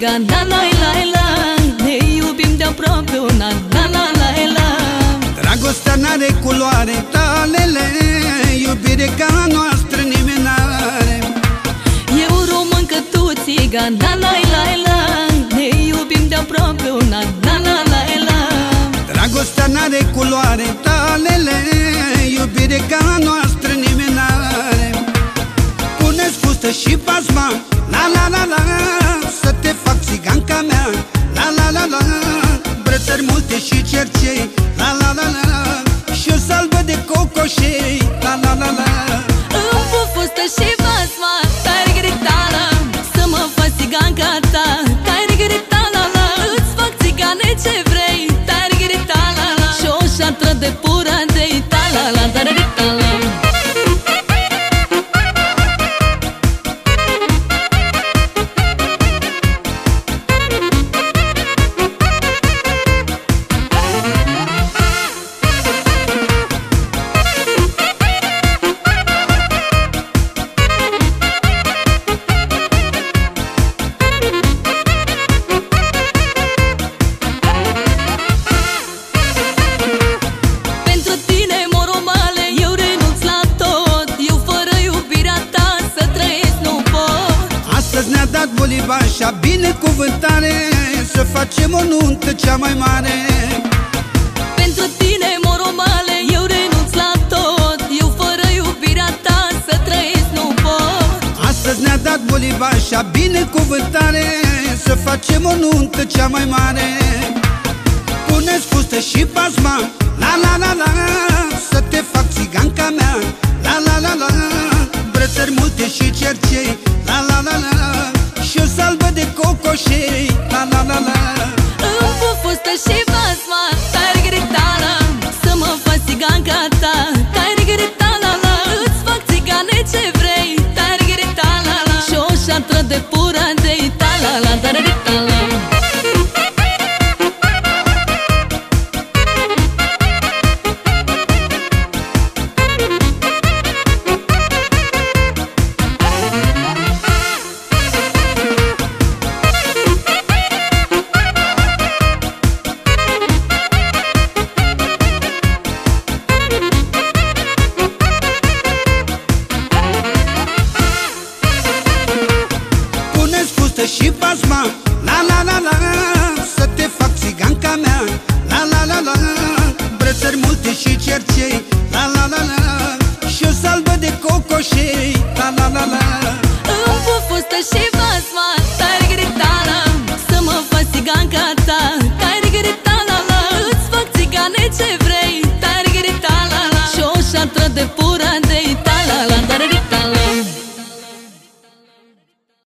țigan La la la la. Ne iubim de aproape un an La la la la. Dragostea n-are culoare țiganca mea. La la la la Brățări multe și cercei La la la la Și o salvă de cocoșei. La la la la. Îmi pun fustă și basma Tare gritala Să mă faci țiganca ta. Tare gritala la Îți fac țigane ce vrei. Tare gritala la Și o șatră de pura de itala la Tare gritala ne-a dat boliva așa binecuvântare Să facem o nuntă cea mai mare. Pentru tine, moromale, eu renunț la tot. Eu fără iubirea ta să trăiesc nu pot. Astăzi ne-a dat boliva așa binecuvântare Să facem o nuntă cea mai mare. Puneți fustă și pasma La la la la Să te fac țiganca mea. La la la la Brățări multe și cercei cocoșei și pasma La la la la Să te fac țiganca mea. La la la la Brățări multe și cercei. La la la la Și o salvă de cocoșei. La la la la. Îmi pun fustă și